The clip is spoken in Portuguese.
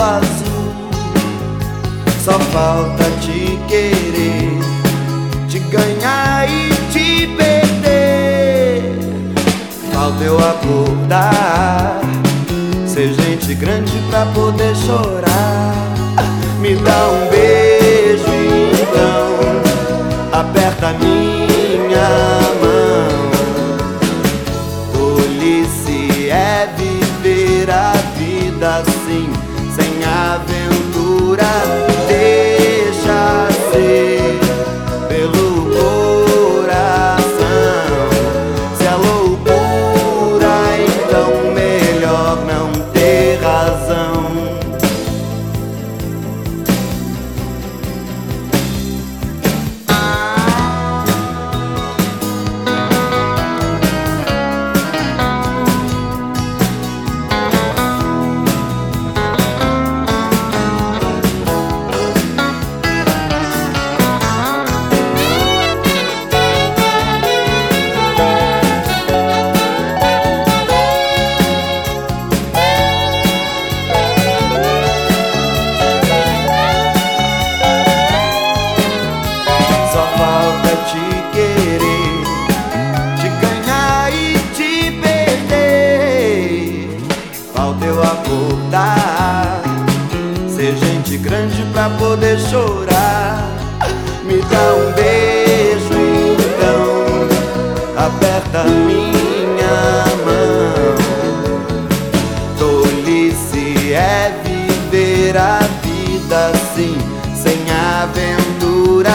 azul. Só falta te querer, te ganhar e te perder. Falta eu acordar gente grande pra poder chorar. Me dá um beijo então, aperta minha grande pra poder chorar. Me dá um beijo então, aperta minha mão. Tolice é viver a vida assim, sem aventura.